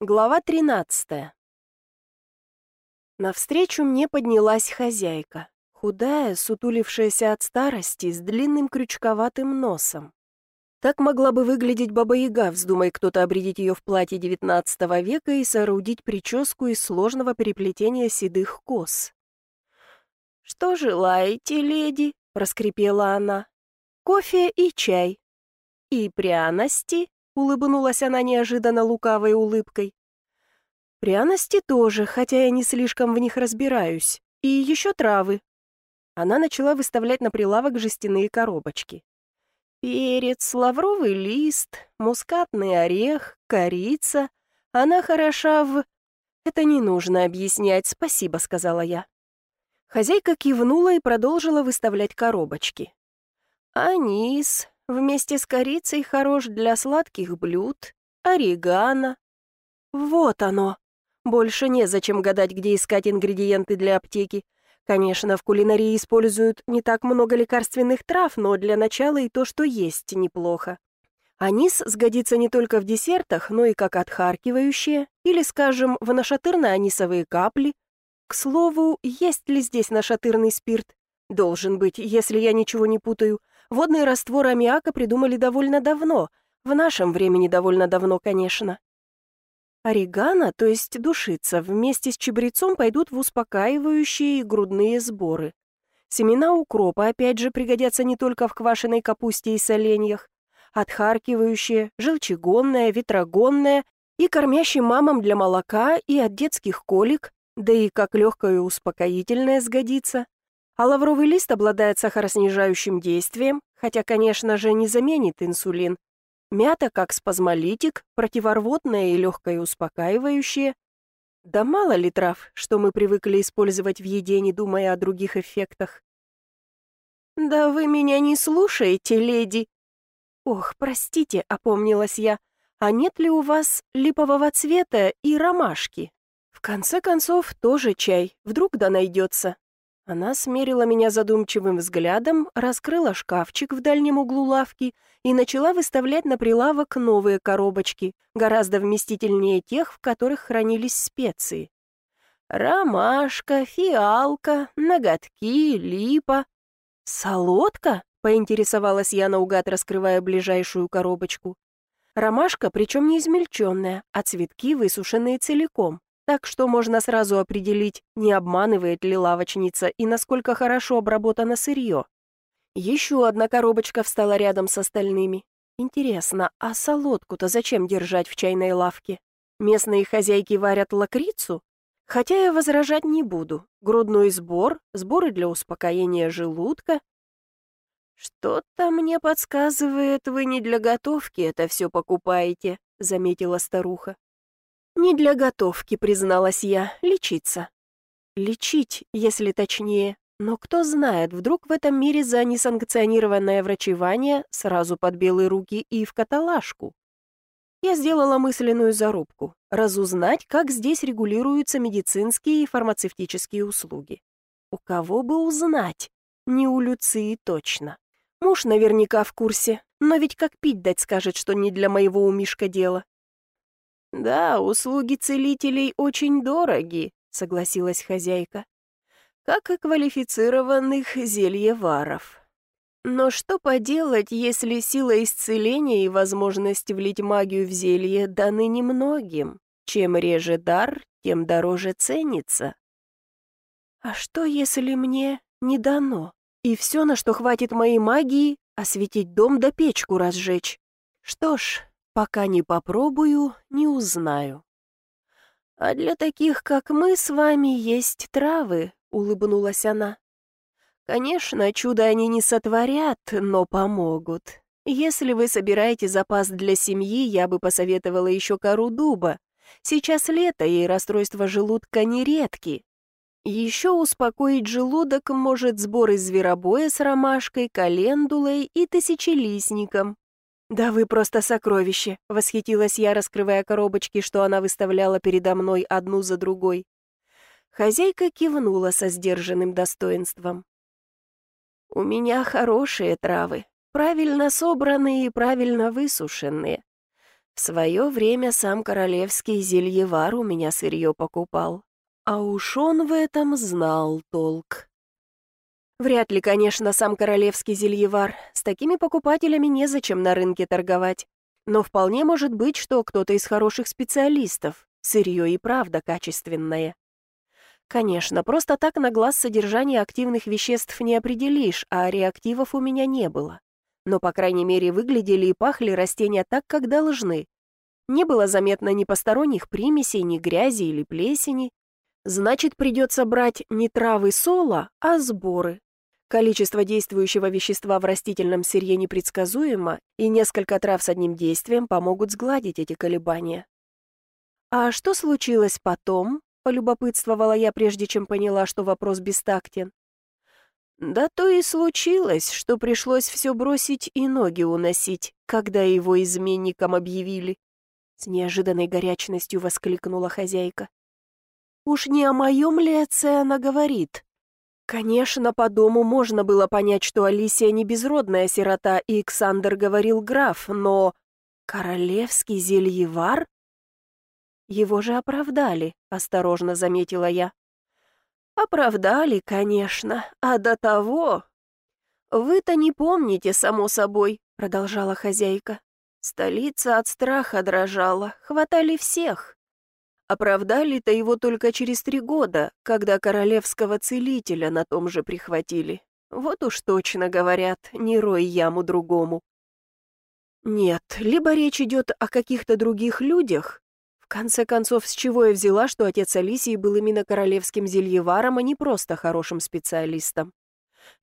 Глава 13. Навстречу мне поднялась хозяйка, худая, сутулившаяся от старости, с длинным крючковатым носом. Так могла бы выглядеть Баба-Яга, вздумай кто-то обредить ее в платье XIX века и соорудить прическу из сложного переплетения седых кос. «Что желаете, леди?» — проскрипела она. «Кофе и чай. И пряности?» Улыбнулась она неожиданно лукавой улыбкой. Пряности тоже, хотя я не слишком в них разбираюсь. И еще травы. Она начала выставлять на прилавок жестяные коробочки. Перец, лавровый лист, мускатный орех, корица. Она хороша в... Это не нужно объяснять, спасибо, сказала я. Хозяйка кивнула и продолжила выставлять коробочки. Анис, Вместе с корицей хорош для сладких блюд, орегано. Вот оно. Больше незачем гадать, где искать ингредиенты для аптеки. Конечно, в кулинарии используют не так много лекарственных трав, но для начала и то, что есть, неплохо. Анис сгодится не только в десертах, но и как отхаркивающее, или, скажем, в нашатырно-анисовые капли. К слову, есть ли здесь нашатырный спирт? Должен быть, если я ничего не путаю. Водный раствор аммиака придумали довольно давно, в нашем времени довольно давно, конечно. Орегано, то есть душица, вместе с чабрецом пойдут в успокаивающие грудные сборы. Семена укропа, опять же, пригодятся не только в квашеной капусте и соленьях. Отхаркивающие, желчегонное, ветрогонное и кормящий мамам для молока и от детских колик, да и как легкое успокоительное сгодится. А лавровый лист обладает сахароснижающим действием, хотя, конечно же, не заменит инсулин. Мята как спазмолитик, противорвотное и легкое успокаивающее. Да мало ли трав, что мы привыкли использовать в еде, не думая о других эффектах. «Да вы меня не слушаете, леди!» «Ох, простите», — опомнилась я, «а нет ли у вас липового цвета и ромашки?» «В конце концов, тоже чай, вдруг да найдется. Она смерила меня задумчивым взглядом, раскрыла шкафчик в дальнем углу лавки и начала выставлять на прилавок новые коробочки, гораздо вместительнее тех, в которых хранились специи. Ромашка, фиалка, ноготки, липа. «Солодка?» — поинтересовалась я наугад, раскрывая ближайшую коробочку. Ромашка, причем не измельченная, а цветки высушенные целиком так что можно сразу определить, не обманывает ли лавочница и насколько хорошо обработано сырье. Еще одна коробочка встала рядом с остальными. Интересно, а солодку-то зачем держать в чайной лавке? Местные хозяйки варят лакрицу? Хотя я возражать не буду. Грудной сбор, сборы для успокоения желудка. «Что-то мне подсказывает, вы не для готовки это все покупаете», — заметила старуха. «Не для готовки», — призналась я, — «лечиться». Лечить, если точнее. Но кто знает, вдруг в этом мире за несанкционированное врачевание сразу под белые руки и в каталажку. Я сделала мысленную зарубку — разузнать, как здесь регулируются медицинские и фармацевтические услуги. У кого бы узнать? Не у Люции точно. Муж наверняка в курсе, но ведь как пить дать скажет, что не для моего умишка дело. «Да, услуги целителей очень дороги», — согласилась хозяйка. «Как и квалифицированных зельеваров. Но что поделать, если сила исцеления и возможность влить магию в зелье даны немногим? Чем реже дар, тем дороже ценится». «А что, если мне не дано, и все, на что хватит моей магии, осветить дом да печку разжечь? Что ж, Пока не попробую, не узнаю. А для таких, как мы с вами, есть травы, улыбнулась она. Конечно, чудо они не сотворят, но помогут. Если вы собираете запас для семьи, я бы посоветовала еще кору дуба. Сейчас лето, и расстройства желудка нередки. Еще успокоить желудок может сбор из зверобоя с ромашкой, календулой и тысячелистником. «Да вы просто сокровище!» — восхитилась я, раскрывая коробочки, что она выставляла передо мной одну за другой. Хозяйка кивнула со сдержанным достоинством. «У меня хорошие травы, правильно собранные и правильно высушенные. В свое время сам королевский зельевар у меня сырье покупал. А уж он в этом знал толк. Вряд ли, конечно, сам королевский зельевар. С такими покупателями незачем на рынке торговать. Но вполне может быть, что кто-то из хороших специалистов. Сырье и правда качественное. Конечно, просто так на глаз содержание активных веществ не определишь, а реактивов у меня не было. Но, по крайней мере, выглядели и пахли растения так, как должны. Не было заметно ни посторонних примесей, ни грязи или плесени. Значит, придется брать не травы соло, а сборы. Количество действующего вещества в растительном сырье непредсказуемо, и несколько трав с одним действием помогут сгладить эти колебания. А что случилось потом? полюбопытствовала я, прежде чем поняла, что вопрос бестактен. Да то и случилось, что пришлось все бросить и ноги уносить, когда его изменником объявили. С неожиданной горячностью воскликнула хозяйка. Уж не о моем ли отце она говорит? Конечно, по дому можно было понять, что Алисия не безродная сирота, и Александр говорил граф, но... Королевский зельевар? Его же оправдали, осторожно заметила я. Оправдали, конечно, а до того... Вы-то не помните, само собой, продолжала хозяйка. Столица от страха дрожала, хватали всех. Оправдали-то его только через три года, когда королевского целителя на том же прихватили. Вот уж точно говорят, не рой яму другому. Нет, либо речь идет о каких-то других людях, конце концов, с чего я взяла, что отец Алисии был именно королевским зельеваром, а не просто хорошим специалистом?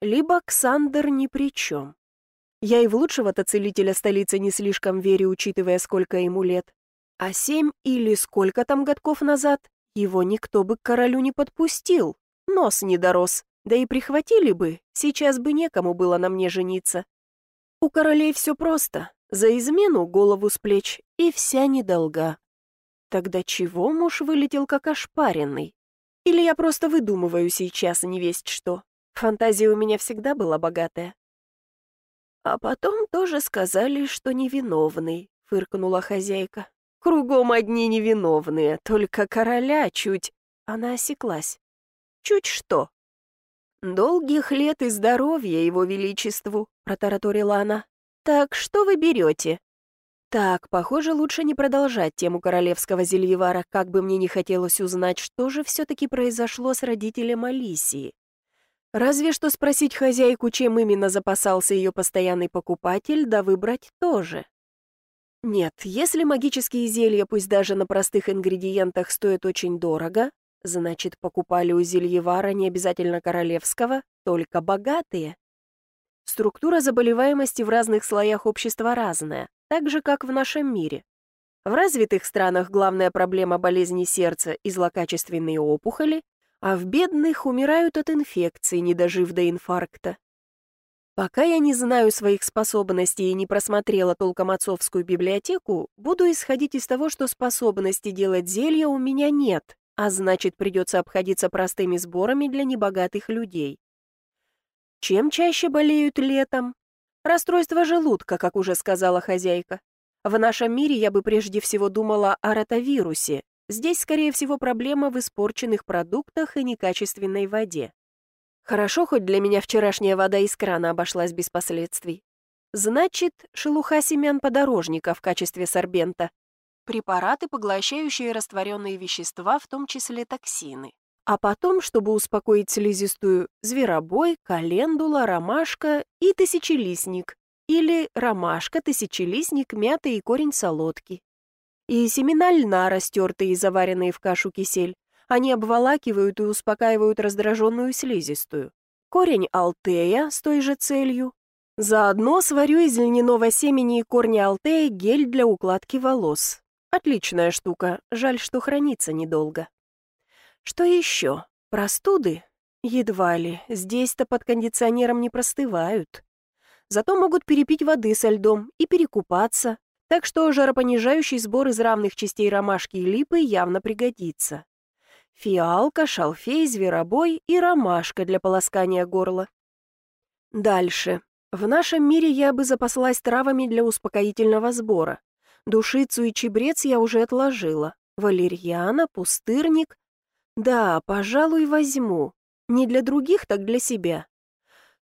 Либо Ксандер ни при чем. Я и в лучшего-то целителя столицы не слишком верю, учитывая, сколько ему лет. А семь или сколько там годков назад его никто бы к королю не подпустил. Нос не дорос. Да и прихватили бы, сейчас бы некому было на мне жениться. У королей все просто. За измену голову с плеч и вся недолга. Тогда чего муж вылетел как ошпаренный? Или я просто выдумываю сейчас не весть что? Фантазия у меня всегда была богатая. А потом тоже сказали, что невиновный, фыркнула хозяйка. Кругом одни невиновные, только короля чуть... Она осеклась. Чуть что? «Долгих лет и здоровья его величеству», — протараторила она. «Так что вы берете? Так, похоже, лучше не продолжать тему королевского зельевара, как бы мне не хотелось узнать, что же все-таки произошло с родителем Алисии. Разве что спросить хозяйку, чем именно запасался ее постоянный покупатель, да выбрать тоже. Нет, если магические зелья, пусть даже на простых ингредиентах, стоят очень дорого, значит, покупали у зельевара не обязательно королевского, только богатые. Структура заболеваемости в разных слоях общества разная так же, как в нашем мире. В развитых странах главная проблема болезни сердца и злокачественные опухоли, а в бедных умирают от инфекции, не дожив до инфаркта. Пока я не знаю своих способностей и не просмотрела толком отцовскую библиотеку, буду исходить из того, что способности делать зелья у меня нет, а значит, придется обходиться простыми сборами для небогатых людей. Чем чаще болеют летом? Расстройство желудка, как уже сказала хозяйка. В нашем мире я бы прежде всего думала о ротавирусе. Здесь, скорее всего, проблема в испорченных продуктах и некачественной воде. Хорошо, хоть для меня вчерашняя вода из крана обошлась без последствий. Значит, шелуха семян подорожника в качестве сорбента. Препараты, поглощающие растворенные вещества, в том числе токсины. А потом, чтобы успокоить слизистую, зверобой, календула, ромашка и тысячелистник. Или ромашка, тысячелистник, мята и корень солодки. И семена льна, растертые и заваренные в кашу кисель. Они обволакивают и успокаивают раздраженную слизистую. Корень алтея с той же целью. Заодно сварю из льняного семени и корня алтея гель для укладки волос. Отличная штука, жаль, что хранится недолго. Что еще? Простуды? Едва ли. Здесь-то под кондиционером не простывают. Зато могут перепить воды со льдом и перекупаться. Так что жаропонижающий сбор из равных частей ромашки и липы явно пригодится. Фиалка, шалфей, зверобой и ромашка для полоскания горла. Дальше. В нашем мире я бы запаслась травами для успокоительного сбора. Душицу и чебрец я уже отложила. Валерьяна, пустырник. Да, пожалуй, возьму. Не для других, так для себя.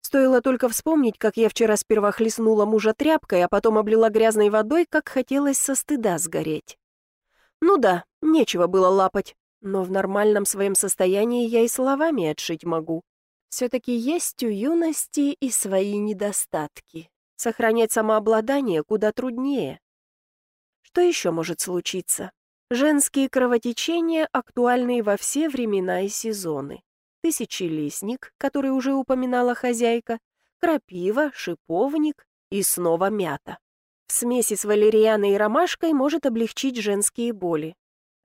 Стоило только вспомнить, как я вчера сперва хлестнула мужа тряпкой, а потом облила грязной водой, как хотелось со стыда сгореть. Ну да, нечего было лапать, но в нормальном своем состоянии я и словами отшить могу. Все-таки есть у юности и свои недостатки. Сохранять самообладание куда труднее. Что еще может случиться? Женские кровотечения актуальны во все времена и сезоны тысячелистник, который уже упоминала хозяйка, крапива, шиповник и снова мята. В смеси с валерианой и ромашкой может облегчить женские боли.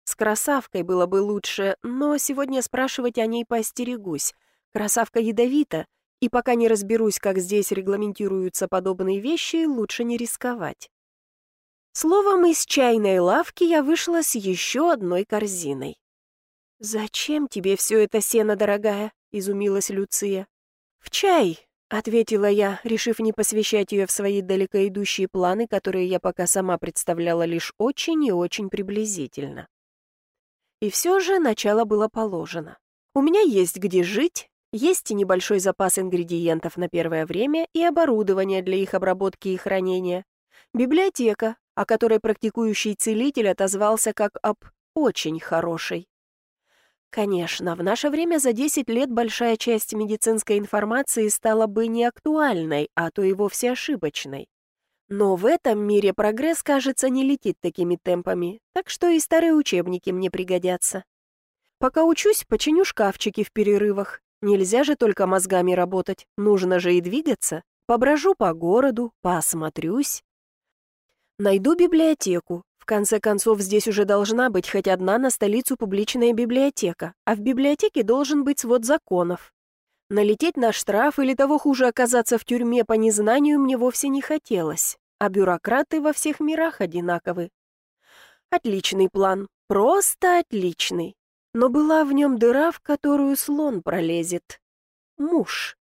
С красавкой было бы лучше, но сегодня спрашивать о ней поостерегусь. Красавка ядовита, и пока не разберусь, как здесь регламентируются подобные вещи, лучше не рисковать. Словом, из чайной лавки я вышла с еще одной корзиной. «Зачем тебе все это сено, дорогая?» — изумилась Люция. «В чай», — ответила я, решив не посвящать ее в свои далеко идущие планы, которые я пока сама представляла лишь очень и очень приблизительно. И все же начало было положено. У меня есть где жить, есть и небольшой запас ингредиентов на первое время и оборудование для их обработки и хранения. Библиотека, о которой практикующий целитель отозвался как об очень хорошей. Конечно, в наше время за 10 лет большая часть медицинской информации стала бы не актуальной, а то и вовсе ошибочной. Но в этом мире прогресс, кажется, не летит такими темпами, так что и старые учебники мне пригодятся. Пока учусь, починю шкафчики в перерывах. Нельзя же только мозгами работать, нужно же и двигаться. Поброжу по городу, посмотрюсь. Найду библиотеку, в конце концов, здесь уже должна быть хоть одна на столицу публичная библиотека, а в библиотеке должен быть свод законов. Налететь на штраф или того хуже оказаться в тюрьме по незнанию мне вовсе не хотелось, а бюрократы во всех мирах одинаковы. Отличный план, просто отличный. Но была в нем дыра, в которую слон пролезет. Муж.